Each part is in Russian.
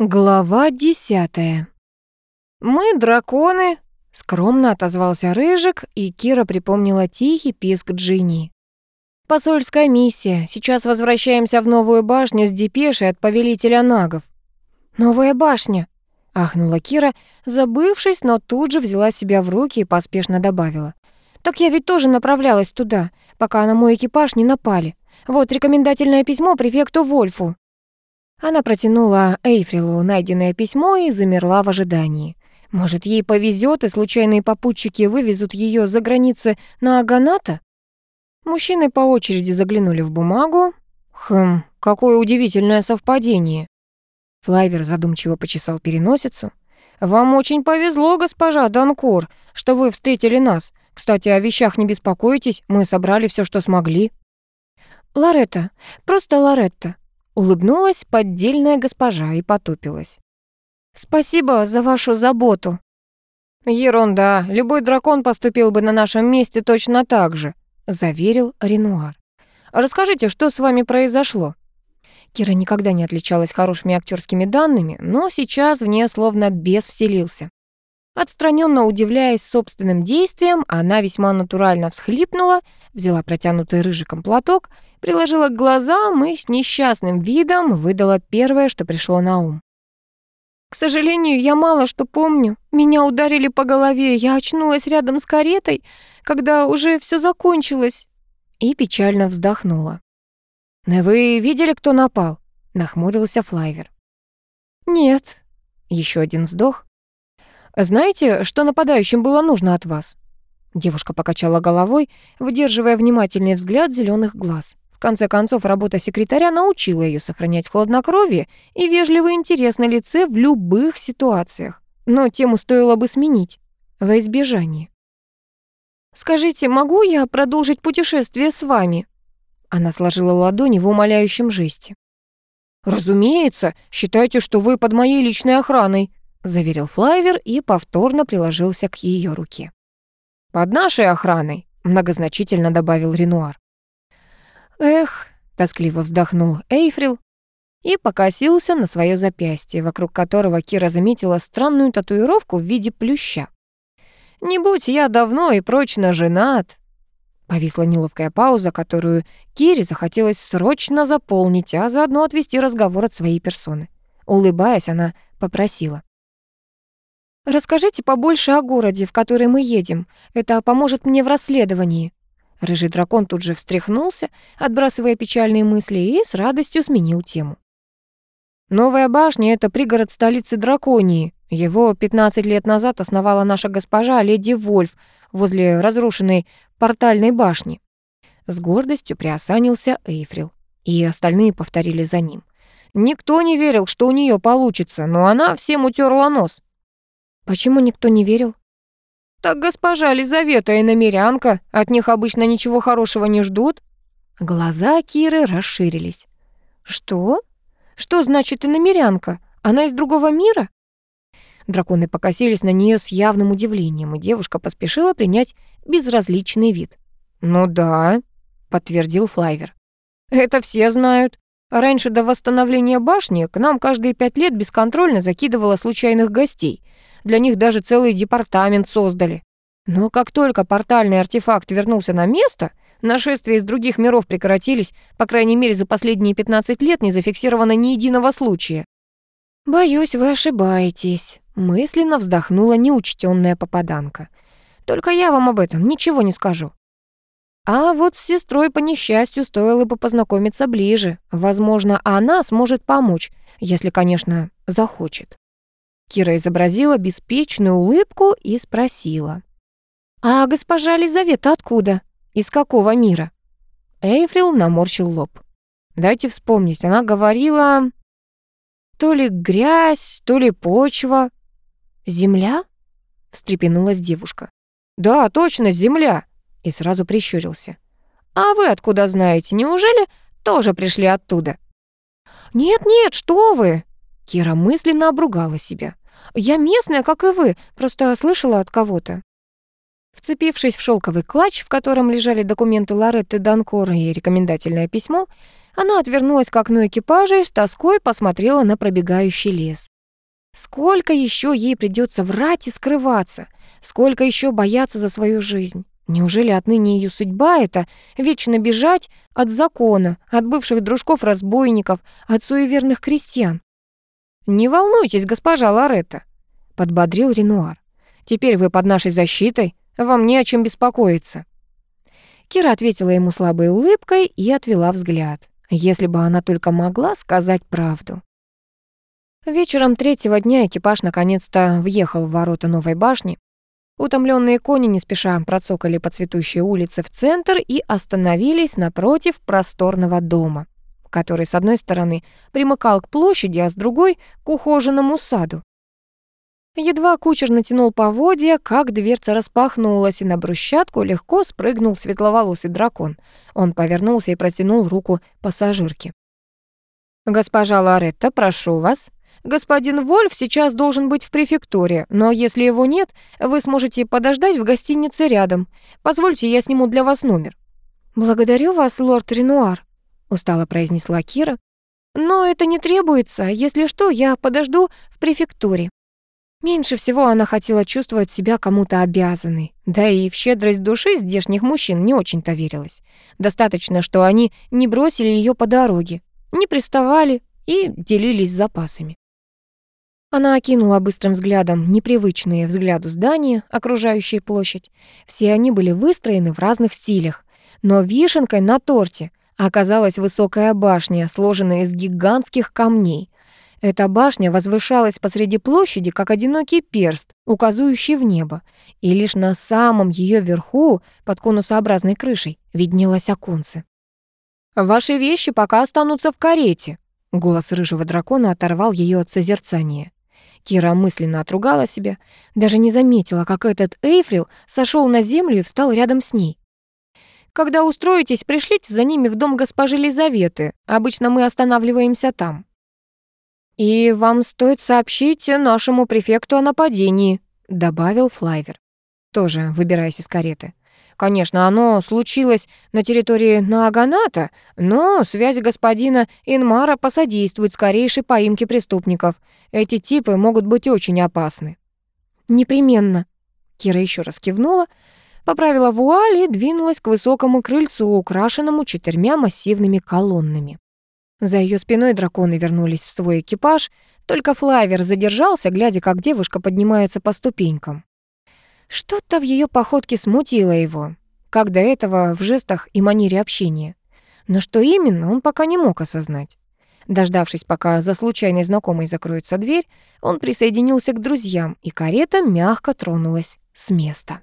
Глава десятая. «Мы драконы», — скромно отозвался Рыжик, и Кира припомнила тихий писк Джинни. «Посольская миссия. Сейчас возвращаемся в новую башню с депешей от повелителя нагов». «Новая башня», — ахнула Кира, забывшись, но тут же взяла себя в руки и поспешно добавила. «Так я ведь тоже направлялась туда, пока на мой экипаж не напали. Вот рекомендательное письмо префекту Вольфу». Она протянула Эйфрилу найденное письмо и замерла в ожидании. Может, ей повезет, и случайные попутчики вывезут ее за границы на Аганата? Мужчины по очереди заглянули в бумагу. Хм, какое удивительное совпадение. Флайвер задумчиво почесал переносицу. «Вам очень повезло, госпожа Данкор, что вы встретили нас. Кстати, о вещах не беспокойтесь, мы собрали все, что смогли». «Лоретта, просто Лоретта», Улыбнулась поддельная госпожа и потупилась. «Спасибо за вашу заботу». «Ерунда, любой дракон поступил бы на нашем месте точно так же», заверил Ренуар. «Расскажите, что с вами произошло?» Кира никогда не отличалась хорошими актерскими данными, но сейчас в нее словно бес вселился. Отстраненно удивляясь собственным действиям, она весьма натурально всхлипнула, взяла протянутый рыжиком платок, приложила к глазам и с несчастным видом выдала первое, что пришло на ум. «К сожалению, я мало что помню. Меня ударили по голове, я очнулась рядом с каретой, когда уже все закончилось». И печально вздохнула. «Вы видели, кто напал?» — нахмурился Флайвер. «Нет». Еще один вздох. «Знаете, что нападающим было нужно от вас?» Девушка покачала головой, выдерживая внимательный взгляд зеленых глаз. В конце концов, работа секретаря научила ее сохранять хладнокровие и вежливый интерес на лице в любых ситуациях. Но тему стоило бы сменить во избежание. «Скажите, могу я продолжить путешествие с вами?» Она сложила ладони в умоляющем жесте. «Разумеется, считайте, что вы под моей личной охраной», заверил Флайвер и повторно приложился к ее руке. «Под нашей охраной», многозначительно добавил Ренуар. «Эх», — тоскливо вздохнул Эйфрил и покосился на свое запястье, вокруг которого Кира заметила странную татуировку в виде плюща. «Не будь я давно и прочно женат», Повисла неловкая пауза, которую Кире захотелось срочно заполнить, а заодно отвести разговор от своей персоны. Улыбаясь, она попросила. «Расскажите побольше о городе, в который мы едем. Это поможет мне в расследовании». Рыжий дракон тут же встряхнулся, отбрасывая печальные мысли, и с радостью сменил тему. «Новая башня — это пригород столицы Драконии. Его 15 лет назад основала наша госпожа леди Вольф возле разрушенной портальной башни». С гордостью приосанился Эйфрил, и остальные повторили за ним. Никто не верил, что у нее получится, но она всем утерла нос. Почему никто не верил? Так госпожа Лизавета и намерянка, от них обычно ничего хорошего не ждут. Глаза Киры расширились. Что? Что значит и намерянка? Она из другого мира? Драконы покосились на нее с явным удивлением, и девушка поспешила принять безразличный вид. «Ну да», — подтвердил Флайвер. «Это все знают. Раньше до восстановления башни к нам каждые пять лет бесконтрольно закидывало случайных гостей — для них даже целый департамент создали. Но как только портальный артефакт вернулся на место, нашествия из других миров прекратились, по крайней мере, за последние 15 лет не зафиксировано ни единого случая. «Боюсь, вы ошибаетесь», — мысленно вздохнула неучтённая попаданка. «Только я вам об этом ничего не скажу». А вот с сестрой по несчастью стоило бы познакомиться ближе. Возможно, она сможет помочь, если, конечно, захочет. Кира изобразила беспечную улыбку и спросила. «А госпожа Лизавета откуда? Из какого мира?» Эйфрил наморщил лоб. «Дайте вспомнить, она говорила...» «То ли грязь, то ли почва». «Земля?» — встрепенулась девушка. «Да, точно, земля!» И сразу прищурился. «А вы откуда знаете? Неужели тоже пришли оттуда?» «Нет-нет, что вы!» Кира мысленно обругала себя. «Я местная, как и вы, просто слышала от кого-то». Вцепившись в шелковый клатч, в котором лежали документы Лоретты Данкор и рекомендательное письмо, она отвернулась к окну экипажа и с тоской посмотрела на пробегающий лес. Сколько еще ей придется врать и скрываться? Сколько еще бояться за свою жизнь? Неужели отныне ее судьба — это вечно бежать от закона, от бывших дружков-разбойников, от суеверных крестьян? «Не волнуйтесь, госпожа Лоретта», — подбодрил Ренуар. «Теперь вы под нашей защитой, вам не о чем беспокоиться». Кира ответила ему слабой улыбкой и отвела взгляд. Если бы она только могла сказать правду. Вечером третьего дня экипаж наконец-то въехал в ворота новой башни. Утомленные кони не спеша процокали по цветущей улице в центр и остановились напротив просторного дома, который с одной стороны примыкал к площади, а с другой — к ухоженному саду. Едва кучер натянул поводья, как дверца распахнулась, и на брусчатку легко спрыгнул светловолосый дракон. Он повернулся и протянул руку пассажирке. «Госпожа Лоретта, прошу вас. Господин Вольф сейчас должен быть в префектуре, но если его нет, вы сможете подождать в гостинице рядом. Позвольте, я сниму для вас номер». «Благодарю вас, лорд Ренуар», — устало произнесла Кира. «Но это не требуется. Если что, я подожду в префектуре». Меньше всего она хотела чувствовать себя кому-то обязанной. Да и в щедрость души здешних мужчин не очень-то верилась. Достаточно, что они не бросили ее по дороге, не приставали и делились запасами. Она окинула быстрым взглядом непривычные взгляду здания, окружающие площадь. Все они были выстроены в разных стилях. Но вишенкой на торте оказалась высокая башня, сложенная из гигантских камней. Эта башня возвышалась посреди площади, как одинокий перст, указывающий в небо, и лишь на самом ее верху, под конусообразной крышей, виднелось оконце. «Ваши вещи пока останутся в карете», — голос рыжего дракона оторвал ее от созерцания. Кира мысленно отругала себя, даже не заметила, как этот Эйфрил сошел на землю и встал рядом с ней. «Когда устроитесь, пришлите за ними в дом госпожи Лизаветы. Обычно мы останавливаемся там». «И вам стоит сообщить нашему префекту о нападении», — добавил Флайвер, тоже выбираясь из кареты. «Конечно, оно случилось на территории Нааганата, но связь господина Инмара посодействует скорейшей поимке преступников. Эти типы могут быть очень опасны». «Непременно», — Кира еще раз кивнула, поправила вуаль и двинулась к высокому крыльцу, украшенному четырьмя массивными колоннами. За ее спиной драконы вернулись в свой экипаж, только Флайвер задержался, глядя, как девушка поднимается по ступенькам. Что-то в ее походке смутило его, как до этого в жестах и манере общения. Но что именно, он пока не мог осознать. Дождавшись, пока за случайной знакомой закроется дверь, он присоединился к друзьям, и карета мягко тронулась с места.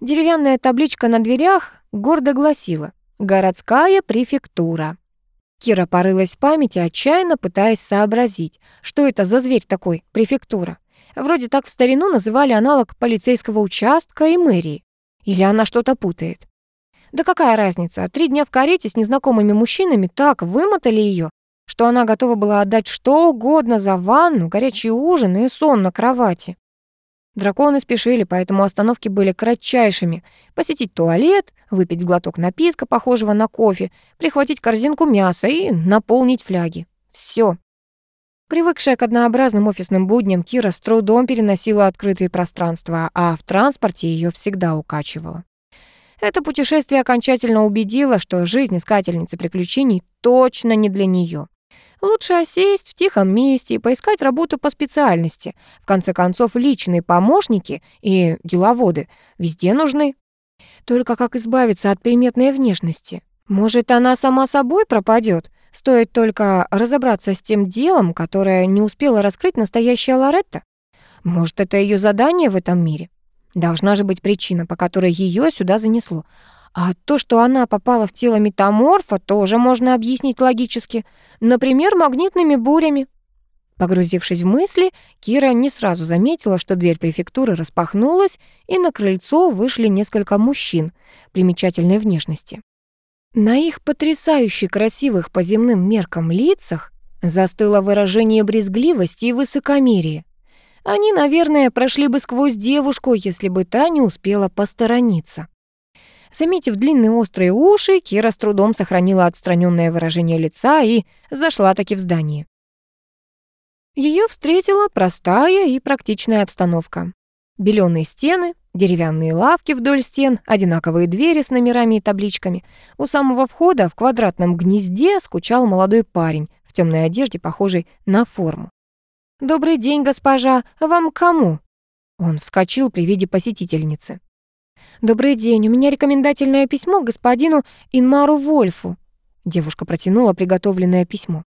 Деревянная табличка на дверях гордо гласила «Городская префектура». Кира порылась в памяти, отчаянно пытаясь сообразить, что это за зверь такой, префектура. Вроде так в старину называли аналог полицейского участка и мэрии. Или она что-то путает? Да какая разница, три дня в карете с незнакомыми мужчинами так вымотали ее, что она готова была отдать что угодно за ванну, горячий ужин и сон на кровати. Драконы спешили, поэтому остановки были кратчайшими. Посетить туалет, выпить глоток напитка, похожего на кофе, прихватить корзинку мяса и наполнить фляги. Все. Привыкшая к однообразным офисным будням, Кира с трудом переносила открытые пространства, а в транспорте ее всегда укачивало. Это путешествие окончательно убедило, что жизнь искательницы приключений точно не для нее. Лучше осесть в тихом месте и поискать работу по специальности. В конце концов, личные помощники и деловоды везде нужны. Только как избавиться от приметной внешности? Может, она сама собой пропадет? Стоит только разобраться с тем делом, которое не успела раскрыть настоящая Лоретта? Может, это ее задание в этом мире? Должна же быть причина, по которой ее сюда занесло. А то, что она попала в тело метаморфа, тоже можно объяснить логически. Например, магнитными бурями. Погрузившись в мысли, Кира не сразу заметила, что дверь префектуры распахнулась, и на крыльцо вышли несколько мужчин примечательной внешности. На их потрясающе красивых по земным меркам лицах застыло выражение брезгливости и высокомерия. Они, наверное, прошли бы сквозь девушку, если бы та не успела посторониться. Заметив длинные острые уши, Кира с трудом сохранила отстраненное выражение лица и зашла таки в здание. Ее встретила простая и практичная обстановка. Белёные стены, деревянные лавки вдоль стен, одинаковые двери с номерами и табличками. У самого входа в квадратном гнезде скучал молодой парень в темной одежде, похожей на форму. «Добрый день, госпожа. Вам кому?» Он вскочил при виде посетительницы. «Добрый день. У меня рекомендательное письмо господину Инмару Вольфу». Девушка протянула приготовленное письмо.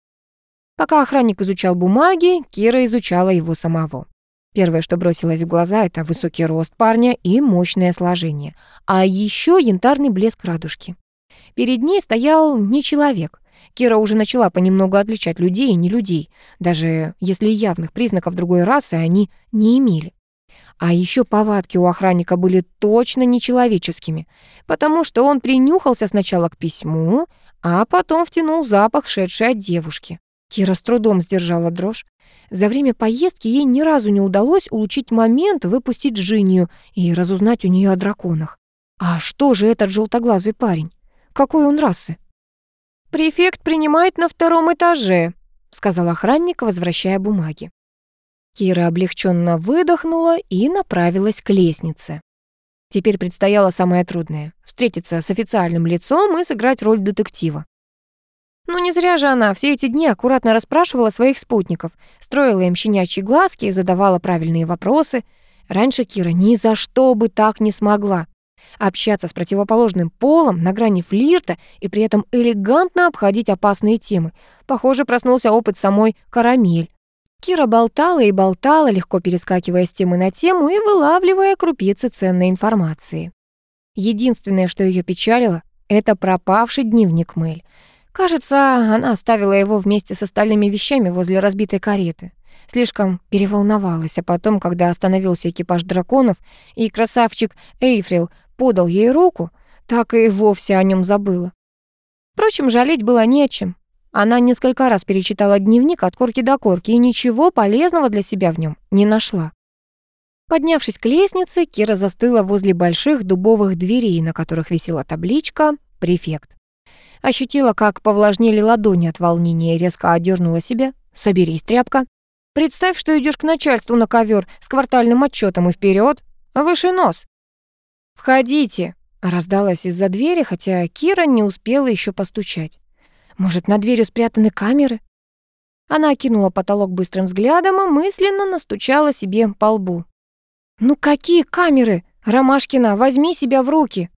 Пока охранник изучал бумаги, Кира изучала его самого. Первое, что бросилось в глаза, это высокий рост парня и мощное сложение, а еще янтарный блеск радужки. Перед ней стоял не человек. Кира уже начала понемногу отличать людей и не людей, даже если явных признаков другой расы они не имели. А еще повадки у охранника были точно нечеловеческими, потому что он принюхался сначала к письму, а потом втянул запах, шедший от девушки. Кира с трудом сдержала дрожь. За время поездки ей ни разу не удалось улучшить момент, выпустить Джинию и разузнать у нее о драконах. А что же этот желтоглазый парень? Какой он расы? «Префект принимает на втором этаже», — сказал охранник, возвращая бумаги. Кира облегченно выдохнула и направилась к лестнице. Теперь предстояло самое трудное — встретиться с официальным лицом и сыграть роль детектива. Ну не зря же она все эти дни аккуратно расспрашивала своих спутников, строила им щенячьи глазки и задавала правильные вопросы. Раньше Кира ни за что бы так не смогла. Общаться с противоположным полом на грани флирта и при этом элегантно обходить опасные темы. Похоже, проснулся опыт самой карамель. Кира болтала и болтала, легко перескакивая с темы на тему и вылавливая крупицы ценной информации. Единственное, что ее печалило, это пропавший дневник Мэль. Кажется, она оставила его вместе с остальными вещами возле разбитой кареты. Слишком переволновалась, а потом, когда остановился экипаж драконов, и красавчик Эйфрил подал ей руку, так и вовсе о нем забыла. Впрочем, жалеть было нечем. Она несколько раз перечитала дневник от корки до корки и ничего полезного для себя в нем не нашла. Поднявшись к лестнице, Кира застыла возле больших дубовых дверей, на которых висела табличка «Префект». Ощутила, как повлажнели ладони от волнения и резко одернула себя. «Соберись, тряпка. Представь, что идешь к начальству на ковер с квартальным отчетом и вперед, выше нос». «Входите», — раздалась из-за двери, хотя Кира не успела еще постучать. Может, на дверью спрятаны камеры? Она окинула потолок быстрым взглядом и мысленно настучала себе по лбу. «Ну какие камеры? Ромашкина, возьми себя в руки!»